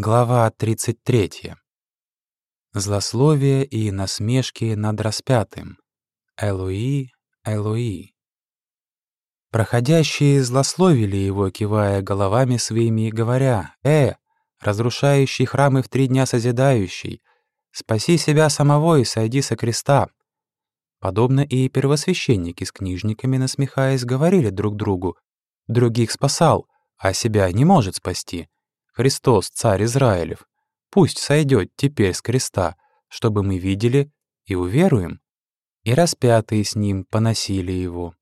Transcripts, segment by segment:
Глава 33. Злословие и насмешки над распятым. Элуи, Элуи. Проходящие злословили его, кивая головами своими говоря, «Э, разрушающий храмы в три дня созидающий, спаси себя самого и сойди со креста». Подобно и первосвященники с книжниками, насмехаясь, говорили друг другу, «Других спасал, а себя не может спасти». Христос, царь Израилев, пусть сойдет теперь с креста, чтобы мы видели и уверуем. И распятые с ним поносили его.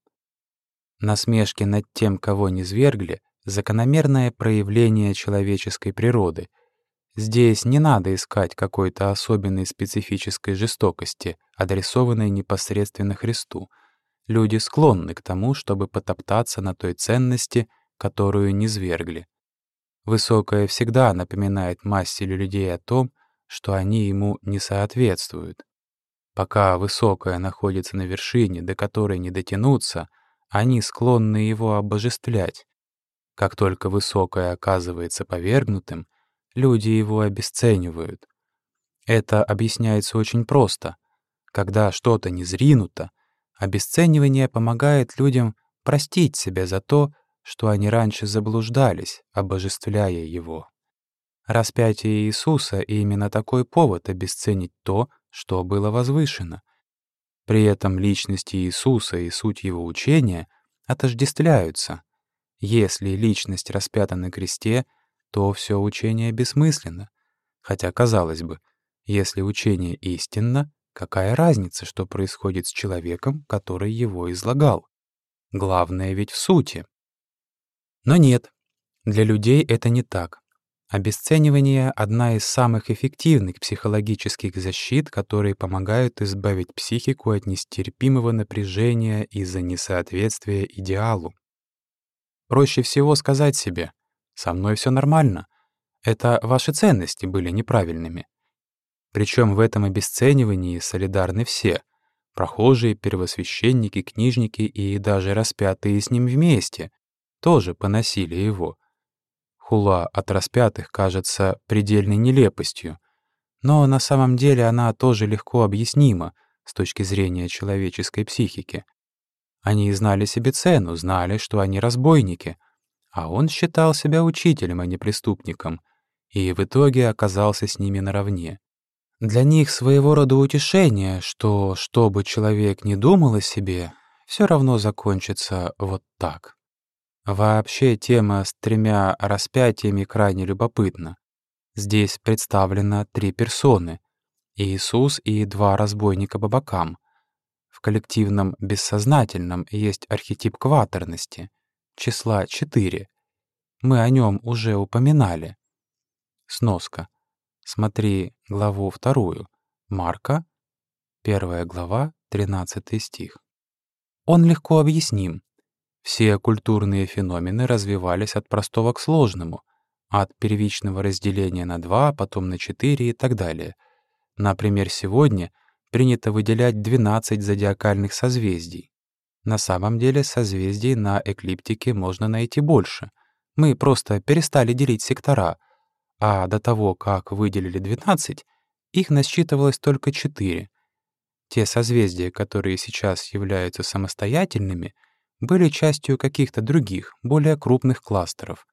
Насмешки над тем, кого не свергли, закономерное проявление человеческой природы. Здесь не надо искать какой-то особенной специфической жестокости, адресованной непосредственно Христу. Люди склонны к тому, чтобы потоптаться на той ценности, которую не свергли. Высокое всегда напоминает массе людей о том, что они ему не соответствуют. Пока высокое находится на вершине, до которой не дотянуться, они склонны его обожествлять. Как только высокое оказывается повергнутым, люди его обесценивают. Это объясняется очень просто. Когда что-то не зринуто, обесценивание помогает людям простить себя за то, что они раньше заблуждались, обожествляя Его. Распятие Иисуса — именно такой повод обесценить то, что было возвышено. При этом личность Иисуса и суть Его учения отождествляются. Если личность распята на кресте, то все учение бессмысленно. Хотя, казалось бы, если учение истинно, какая разница, что происходит с человеком, который его излагал? Главное ведь в сути. Но нет, для людей это не так. Обесценивание — одна из самых эффективных психологических защит, которые помогают избавить психику от нестерпимого напряжения из-за несоответствия идеалу. Проще всего сказать себе «со мной все нормально», это ваши ценности были неправильными. Причем в этом обесценивании солидарны все — прохожие, первосвященники, книжники и даже распятые с ним вместе, тоже поносили его. Хула от распятых кажется предельной нелепостью, но на самом деле она тоже легко объяснима с точки зрения человеческой психики. Они знали себе цену, знали, что они разбойники, а он считал себя учителем, а не преступником, и в итоге оказался с ними наравне. Для них своего рода утешение, что, что бы человек ни думал о себе, все равно закончится вот так. Вообще тема с тремя распятиями крайне любопытна. Здесь представлено три персоны — Иисус и два разбойника по бокам. В коллективном бессознательном есть архетип кватерности, числа четыре. Мы о нем уже упоминали. Сноска. Смотри главу вторую. Марка, первая глава, 13 стих. Он легко объясним. Все культурные феномены развивались от простого к сложному, от первичного разделения на два, потом на четыре и так далее. Например, сегодня принято выделять 12 зодиакальных созвездий. На самом деле созвездий на эклиптике можно найти больше. Мы просто перестали делить сектора, а до того, как выделили 12, их насчитывалось только 4. Те созвездия, которые сейчас являются самостоятельными — были частью каких-то других, более крупных кластеров.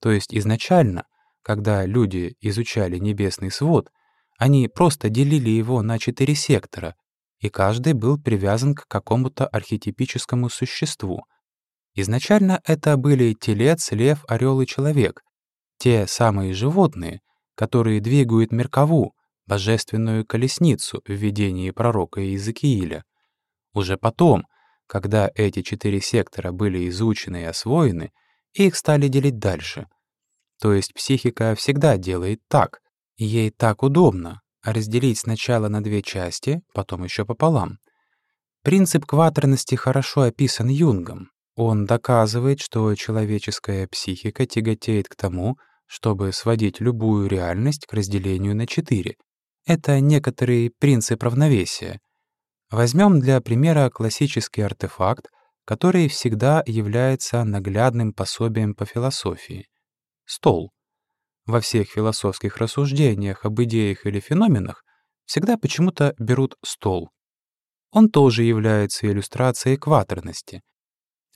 То есть изначально, когда люди изучали небесный свод, они просто делили его на четыре сектора, и каждый был привязан к какому-то архетипическому существу. Изначально это были телец, лев, орел и человек, те самые животные, которые двигают Меркову, божественную колесницу в видении пророка Иезекииля. Уже потом, когда эти четыре сектора были изучены и освоены, их стали делить дальше. То есть психика всегда делает так, ей так удобно, разделить сначала на две части, потом еще пополам. Принцип кватерности хорошо описан Юнгом. Он доказывает, что человеческая психика тяготеет к тому, чтобы сводить любую реальность к разделению на четыре. Это некоторый принцип равновесия — Возьмем для примера классический артефакт, который всегда является наглядным пособием по философии — стол. во всех философских рассуждениях об идеях или феноменах всегда почему-то берут стол. Он тоже является иллюстрацией экваторности.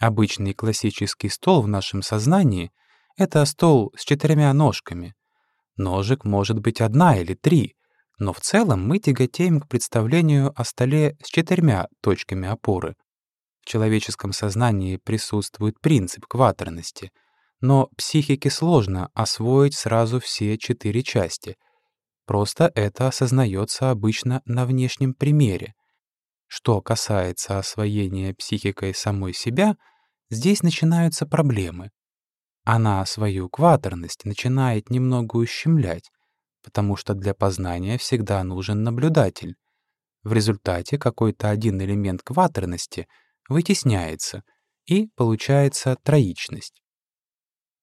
Обычный классический стол в нашем сознании — это стол с четырьмя ножками. Ножек может быть одна или три, но в целом мы тяготеем к представлению о столе с четырьмя точками опоры. В человеческом сознании присутствует принцип кваторности, но психике сложно освоить сразу все четыре части. Просто это осознается обычно на внешнем примере. Что касается освоения психикой самой себя, здесь начинаются проблемы. Она свою кваторность начинает немного ущемлять, потому что для познания всегда нужен наблюдатель. В результате какой-то один элемент кваторности вытесняется, и получается троичность.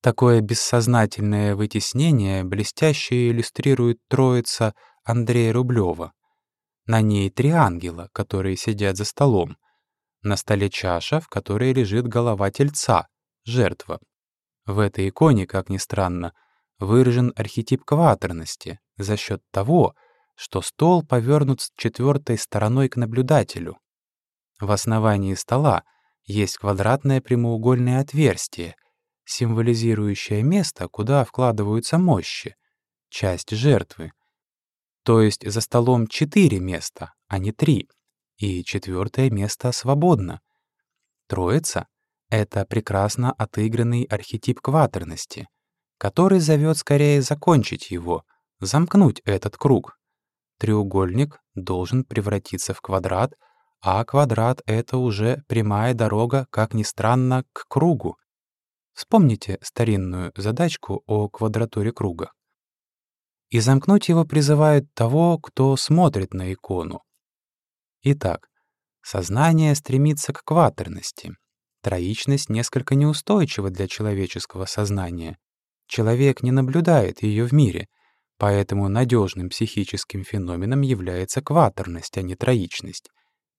Такое бессознательное вытеснение блестяще иллюстрирует троица Андрея Рублева. На ней три ангела, которые сидят за столом. На столе чаша, в которой лежит голова тельца, жертва. В этой иконе, как ни странно, выражен архетип кваторности за счет того, что стол повернут с четвертой стороной к наблюдателю. В основании стола есть квадратное прямоугольное отверстие, символизирующее место, куда вкладываются мощи, часть жертвы. То есть за столом четыре места, а не три, и четвертое место свободно. Троица — это прекрасно отыгранный архетип кватерности, который зовет скорее закончить его, замкнуть этот круг. Треугольник должен превратиться в квадрат, а квадрат — это уже прямая дорога, как ни странно, к кругу. Вспомните старинную задачку о квадратуре круга и замкнуть его призывает того, кто смотрит на икону. Итак, сознание стремится к кватерности. Троичность несколько неустойчива для человеческого сознания. Человек не наблюдает ее в мире, поэтому надежным психическим феноменом является кватерность, а не троичность.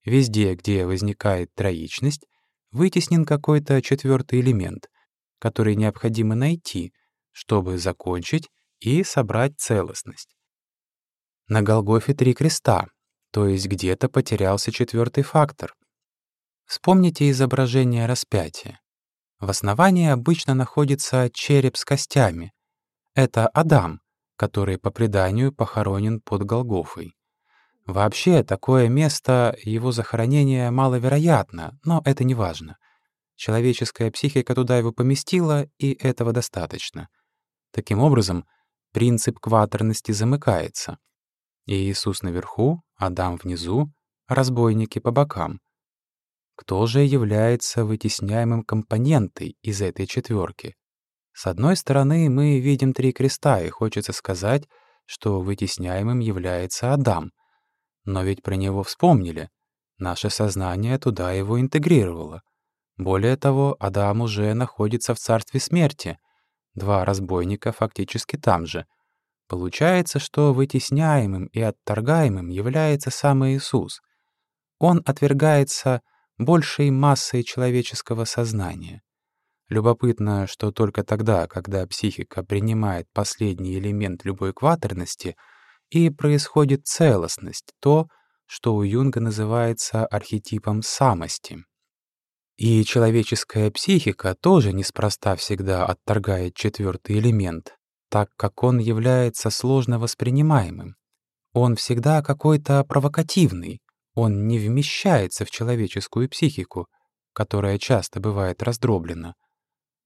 Везде, где возникает троичность, вытеснен какой-то четвертый элемент, который необходимо найти, чтобы закончить и собрать целостность. На Голгофе три креста, то есть где-то потерялся четвертый фактор. Вспомните изображение распятия. В основании обычно находится череп с костями. Это Адам, который по преданию похоронен под Голгофой. Вообще, такое место его захоронения маловероятно, но это не важно. Человеческая психика туда его поместила, и этого достаточно. Таким образом, принцип кватерности замыкается. Иисус наверху, Адам внизу, разбойники по бокам. Кто же является вытесняемым компонентой из этой четверки? С одной стороны, мы видим три креста, и хочется сказать, что вытесняемым является Адам. Но ведь про него вспомнили. Наше сознание туда его интегрировало. Более того, Адам уже находится в царстве смерти, Два разбойника фактически там же. Получается, что вытесняемым и отторгаемым является сам Иисус. Он отвергается большей массой человеческого сознания. Любопытно, что только тогда, когда психика принимает последний элемент любой кватерности, и происходит целостность, то, что у Юнга называется архетипом самости. И человеческая психика тоже неспроста всегда отторгает четвертый элемент, так как он является сложно воспринимаемым. Он всегда какой-то провокативный, он не вмещается в человеческую психику, которая часто бывает раздроблена.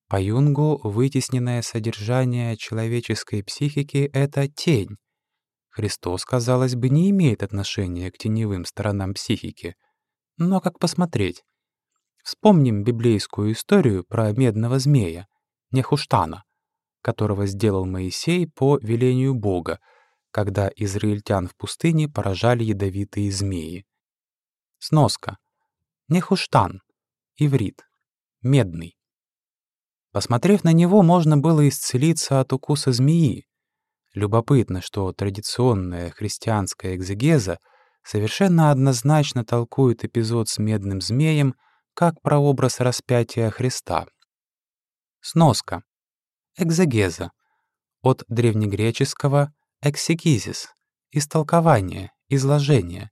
По Юнгу вытесненное содержание человеческой психики — это тень. Христос, казалось бы, не имеет отношения к теневым сторонам психики. Но как посмотреть? Вспомним библейскую историю про медного змея, Нехуштана, которого сделал Моисей по велению Бога, когда израильтян в пустыне поражали ядовитые змеи. Сноска. Нехуштан. Иврит. Медный. Посмотрев на него, можно было исцелиться от укуса змеи. Любопытно, что традиционная христианская экзегеза совершенно однозначно толкует эпизод с медным змеем — как прообраз распятия Христа. Сноска. Экзегеза. от древнегреческого «эксегизис» — истолкование, изложение,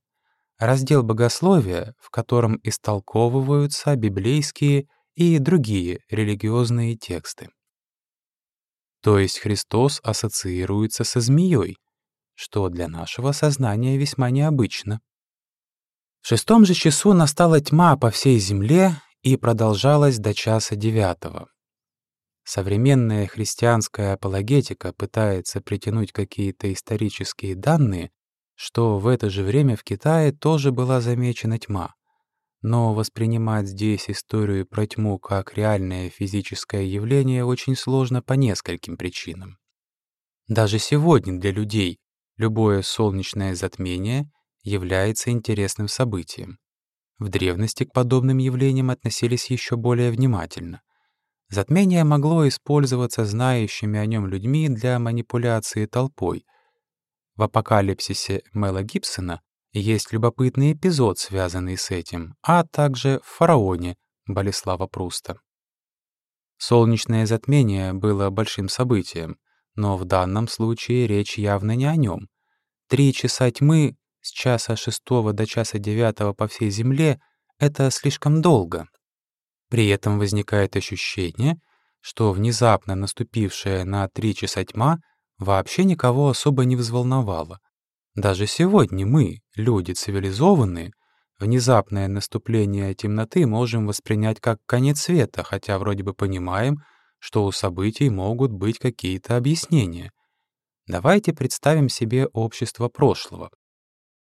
раздел богословия, в котором истолковываются библейские и другие религиозные тексты. То есть Христос ассоциируется со змеей, что для нашего сознания весьма необычно. В шестом же часу настала тьма по всей земле и продолжалась до часа девятого. Современная христианская апологетика пытается притянуть какие-то исторические данные, что в это же время в Китае тоже была замечена тьма. Но воспринимать здесь историю про тьму как реальное физическое явление очень сложно по нескольким причинам. Даже сегодня для людей любое солнечное затмение является интересным событием. В древности к подобным явлениям относились еще более внимательно. Затмение могло использоваться знающими о нем людьми для манипуляции толпой. В «Апокалипсисе» Мэла Гибсона есть любопытный эпизод, связанный с этим, а также в «Фараоне» Болеслава Пруста. Солнечное затмение было большим событием, но в данном случае речь явно не о нем. Три часа тьмы с часа шестого до часа девятого по всей Земле — это слишком долго. При этом возникает ощущение, что внезапно наступившая на три часа тьма вообще никого особо не взволновала. Даже сегодня мы, люди цивилизованные, внезапное наступление темноты можем воспринять как конец света, хотя вроде бы понимаем, что у событий могут быть какие-то объяснения. Давайте представим себе общество прошлого.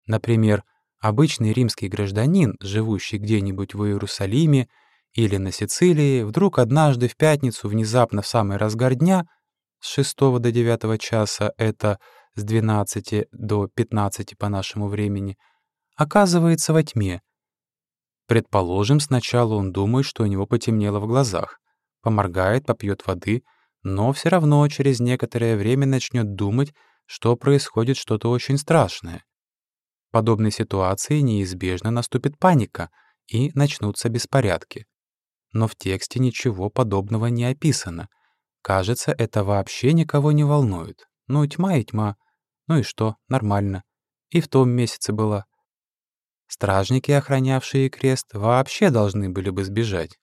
Например, обычный римский гражданин, живущий где-нибудь в Иерусалиме или на Сицилии, вдруг однажды в пятницу, внезапно в самый разгар дня, с 6 до 9 часа, это с 12 до 15 по нашему времени, оказывается во тьме. Предположим, сначала он думает, что у него потемнело в глазах, поморгает, попьет воды, но все равно через некоторое время начнет думать, что происходит что-то очень страшное. В подобной ситуации неизбежно наступит паника и начнутся беспорядки но в тексте ничего подобного не описано. Кажется, это вообще никого не волнует. Ну, тьма и тьма. Ну и что, нормально. И в том месяце была. Стражники, охранявшие крест, вообще должны были бы сбежать.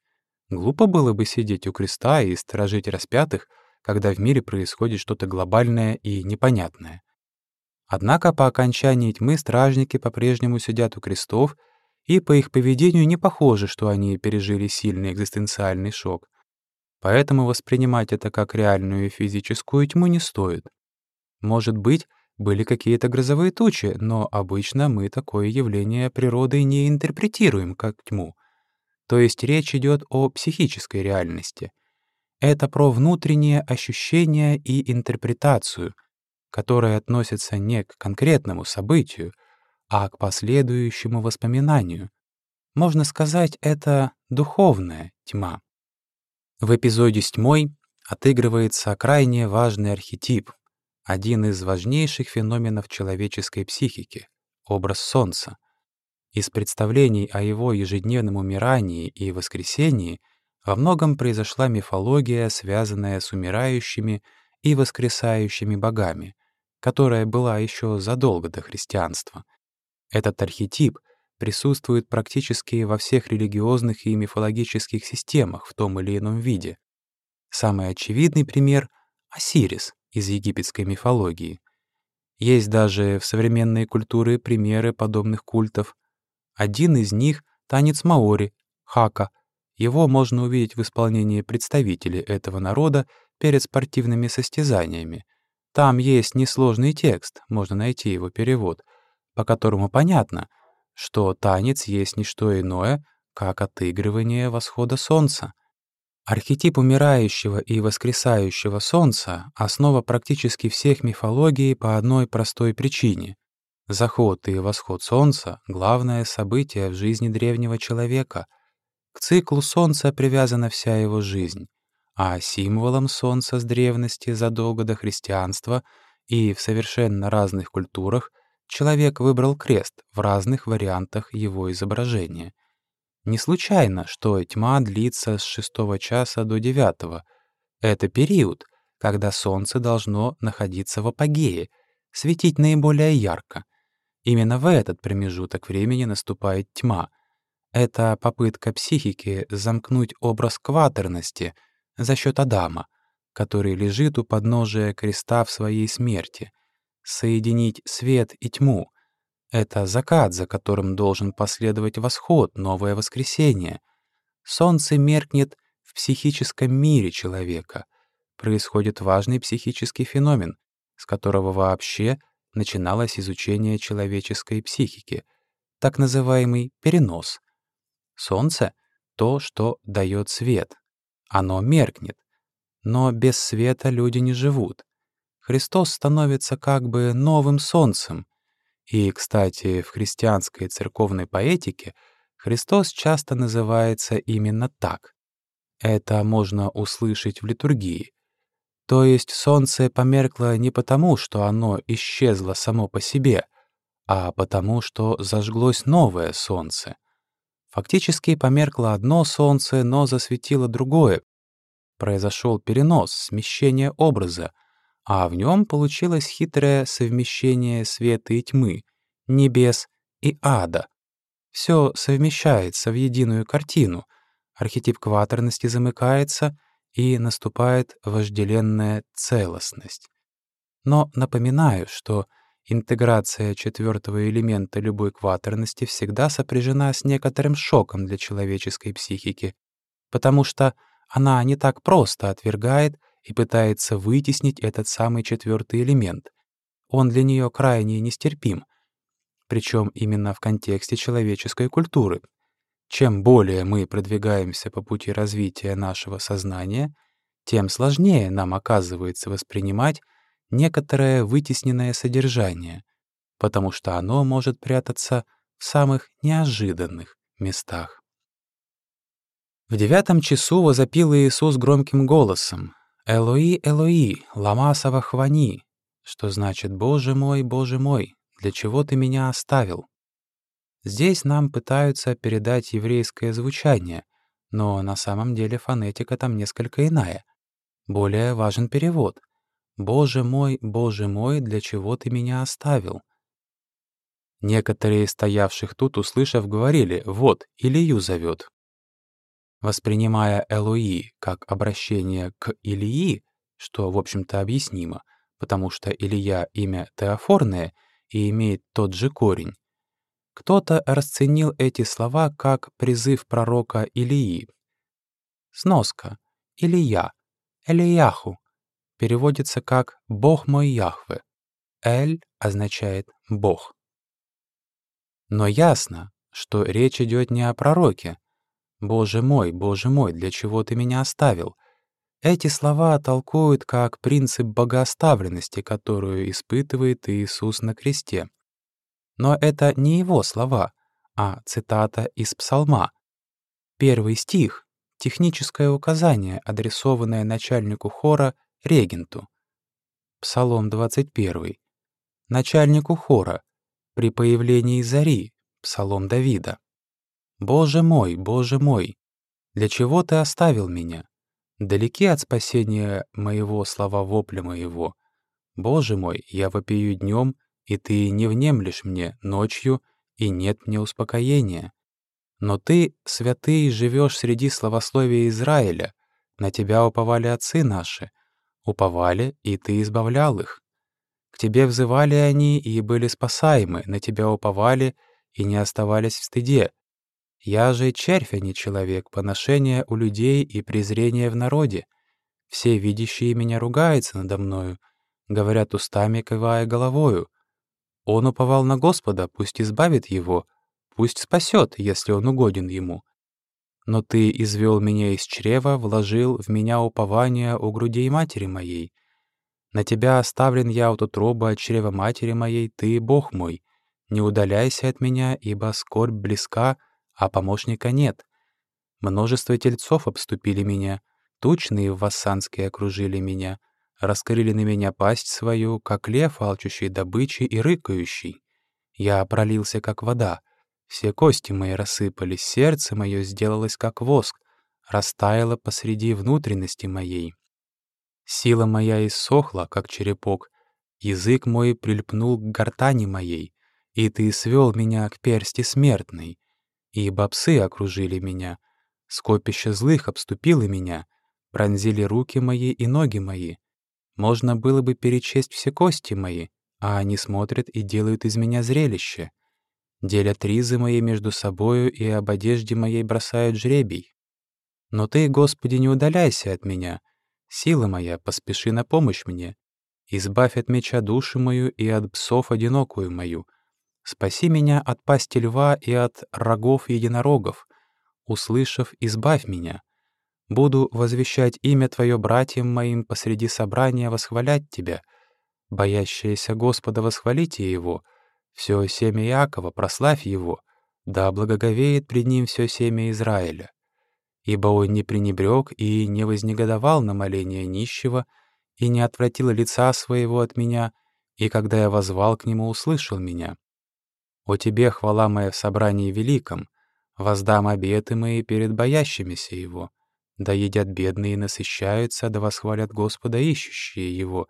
Глупо было бы сидеть у креста и сторожить распятых, когда в мире происходит что-то глобальное и непонятное. Однако по окончании тьмы стражники по-прежнему сидят у крестов и по их поведению не похоже, что они пережили сильный экзистенциальный шок. Поэтому воспринимать это как реальную физическую тьму не стоит. Может быть, были какие-то грозовые тучи, но обычно мы такое явление природы не интерпретируем как тьму. То есть речь идет о психической реальности. Это про внутреннее ощущение и интерпретацию, которые относятся не к конкретному событию, а к последующему воспоминанию. Можно сказать, это духовная тьма. В эпизоде с тьмой отыгрывается крайне важный архетип, один из важнейших феноменов человеческой психики — образ Солнца. Из представлений о его ежедневном умирании и воскресении во многом произошла мифология, связанная с умирающими и воскресающими богами, которая была еще задолго до христианства — этот архетип присутствует практически во всех религиозных и мифологических системах в том или ином виде. Самый очевидный пример — Осирис из египетской мифологии. Есть даже в современной культуре примеры подобных культов. Один из них — танец маори, хака. Его можно увидеть в исполнении представителей этого народа перед спортивными состязаниями. Там есть несложный текст, можно найти его перевод — по которому понятно, что танец есть не что иное, как отыгрывание восхода солнца. Архетип умирающего и воскресающего солнца — основа практически всех мифологий по одной простой причине. Заход и восход солнца — главное событие в жизни древнего человека. К циклу солнца привязана вся его жизнь, а символом солнца с древности задолго до христианства и в совершенно разных культурах человек выбрал крест в разных вариантах его изображения. Не случайно, что тьма длится с шестого часа до девятого. Это период, когда солнце должно находиться в апогее, светить наиболее ярко. Именно в этот промежуток времени наступает тьма. Это попытка психики замкнуть образ кватерности за счет Адама, который лежит у подножия креста в своей смерти, соединить свет и тьму. Это закат, за которым должен последовать восход, новое воскресенье. Солнце меркнет в психическом мире человека. Происходит важный психический феномен, с которого вообще начиналось изучение человеческой психики, так называемый перенос. Солнце — то, что дает свет. Оно меркнет. Но без света люди не живут. Христос становится как бы новым солнцем. И, кстати, в христианской церковной поэтике Христос часто называется именно так. Это можно услышать в литургии. То есть солнце померкло не потому, что оно исчезло само по себе, а потому, что зажглось новое солнце. Фактически померкло одно солнце, но засветило другое. Произошел перенос, смещение образа, а в нем получилось хитрое совмещение света и тьмы, небес и ада. Все совмещается в единую картину, архетип кватерности замыкается — и наступает вожделенная целостность. Но напоминаю, что интеграция четвертого элемента любой кватерности всегда сопряжена с некоторым шоком для человеческой психики, потому что она не так просто отвергает и пытается вытеснить этот самый четвертый элемент. Он для нее крайне нестерпим, причем именно в контексте человеческой культуры — чем более мы продвигаемся по пути развития нашего сознания, тем сложнее нам оказывается воспринимать некоторое вытесненное содержание, потому что оно может прятаться в самых неожиданных местах. В девятом часу возопил Иисус громким голосом «Элои, Элои, лама савахвани», что значит «Боже мой, Боже мой, для чего ты меня оставил?» Здесь нам пытаются передать еврейское звучание, но на самом деле фонетика там несколько иная. Более важен перевод. «Боже мой, Боже мой, для чего ты меня оставил?» Некоторые стоявших тут, услышав, говорили «Вот, Илью зовет». Воспринимая Элои как обращение к Илии, что, в общем-то, объяснимо, потому что Илья — имя теофорное и имеет тот же корень, кто-то расценил эти слова как призыв пророка Илии. Сноска. Илия. Элияху. Переводится как «Бог мой Яхве». «Эль» означает «Бог». Но ясно, что речь идет не о пророке. «Боже мой, Боже мой, для чего ты меня оставил?» Эти слова толкуют как принцип богооставленности, которую испытывает Иисус на кресте. Но это не его слова, а цитата из псалма. Первый стих — техническое указание, адресованное начальнику хора, регенту. Псалом 21. Начальнику хора. При появлении зари. Псалом Давида. «Боже мой, Боже мой, для чего Ты оставил меня? Далеки от спасения моего слова вопля моего. Боже мой, я вопию днем и ты не внемлешь мне ночью, и нет мне успокоения. Но ты, святый, живешь среди славословия Израиля, на тебя уповали отцы наши, уповали, и ты избавлял их. К тебе взывали они и были спасаемы, на тебя уповали и не оставались в стыде. Я же червь, а не человек, поношение у людей и презрение в народе. Все видящие меня ругаются надо мною, говорят устами, кивая головою. Он уповал на Господа, пусть избавит его, пусть спасет, если он угоден ему. Но ты извел меня из чрева, вложил в меня упование у грудей матери моей. На тебя оставлен я от утробы от чрева матери моей, ты, Бог мой. Не удаляйся от меня, ибо скорбь близка, а помощника нет. Множество тельцов обступили меня, тучные в Вассанске окружили меня раскрыли на меня пасть свою, как лев, алчущий добычи и рыкающий. Я пролился, как вода. Все кости мои рассыпались, сердце мое сделалось, как воск, растаяло посреди внутренности моей. Сила моя иссохла, как черепок, язык мой прильпнул к гортани моей, и ты свел меня к персти смертной. Ибо псы окружили меня, скопище злых обступило меня, пронзили руки мои и ноги мои. Можно было бы перечесть все кости мои, а они смотрят и делают из меня зрелище. Делят ризы мои между собою и об одежде моей бросают жребий. Но Ты, Господи, не удаляйся от меня. Сила моя, поспеши на помощь мне. Избавь от меча душу мою и от псов одинокую мою. Спаси меня от пасти льва и от рогов единорогов. Услышав, избавь меня. Буду возвещать имя Твое братьям моим посреди собрания восхвалять Тебя. Боящиеся Господа восхвалите Его. Все семя Иакова прославь Его. Да благоговеет пред Ним все семя Израиля ибо он не пренебрег и не вознегодовал на моление нищего, и не отвратил лица своего от меня, и когда я возвал к нему, услышал меня. О тебе хвала моя в собрании великом, воздам обеты мои перед боящимися его. Да едят бедные и насыщаются, да восхвалят Господа ищущие его,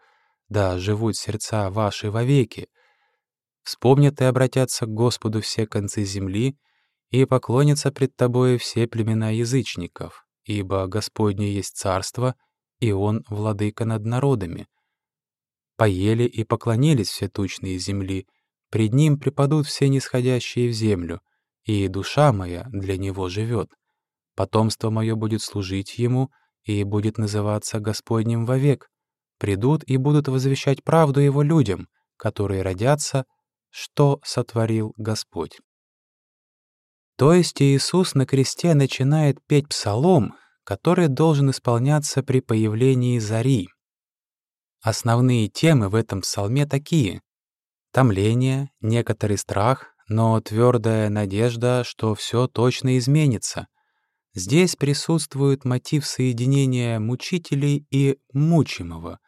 да живут сердца ваши вовеки. Вспомнят и обратятся к Господу все концы земли, и поклонятся пред Тобою все племена язычников, ибо Господне есть царство, и Он владыка над народами. Поели и поклонились все тучные земли, пред Ним припадут все нисходящие в землю, и душа моя для Него живет. Потомство мое будет служить Ему, и будет называться Господним вовек. Придут и будут возвещать правду Его людям, которые родятся, что сотворил Господь. То есть Иисус на кресте начинает петь псалом, который должен исполняться при появлении зари. Основные темы в этом псалме такие — томление, некоторый страх, но твердая надежда, что все точно изменится. Здесь присутствует мотив соединения мучителей и мучимого.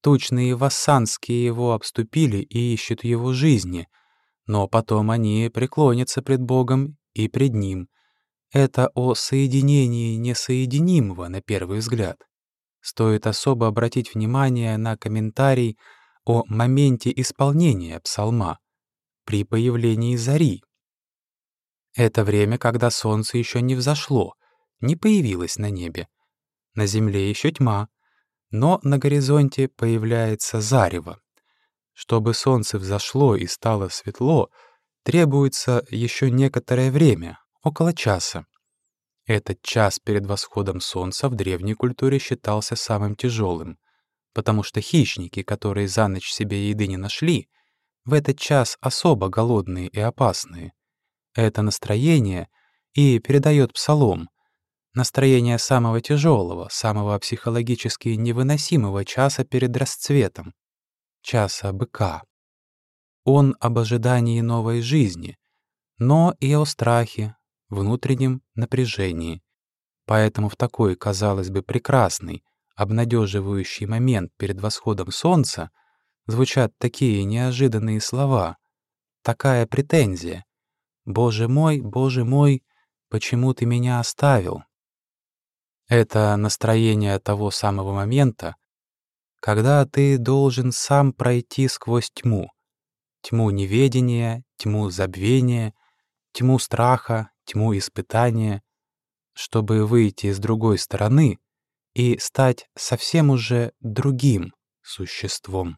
Тучные вассанские его обступили и ищут его жизни, но потом они преклонятся пред Богом и пред Ним. Это о соединении несоединимого, на первый взгляд. Стоит особо обратить внимание на комментарий о моменте исполнения псалма при появлении зари. Это время, когда солнце еще не взошло, не появилось на небе. На земле еще тьма, но на горизонте появляется зарево. Чтобы солнце взошло и стало светло — Требуется еще некоторое время, около часа. Этот час перед восходом солнца в древней культуре считался самым тяжелым, потому что хищники, которые за ночь себе еды не нашли, в этот час особо голодные и опасные. Это настроение и передает псалом, настроение самого тяжелого, самого психологически невыносимого часа перед расцветом, часа быка. Он об ожидании новой жизни, но и о страхе, внутреннем напряжении. Поэтому в такой, казалось бы, прекрасный, обнадеживающий момент перед восходом солнца звучат такие неожиданные слова, такая претензия. «Боже мой, Боже мой, почему ты меня оставил?» Это настроение того самого момента, когда ты должен сам пройти сквозь тьму, тьму неведения, тьму забвения, тьму страха, тьму испытания, чтобы выйти с другой стороны и стать совсем уже другим существом.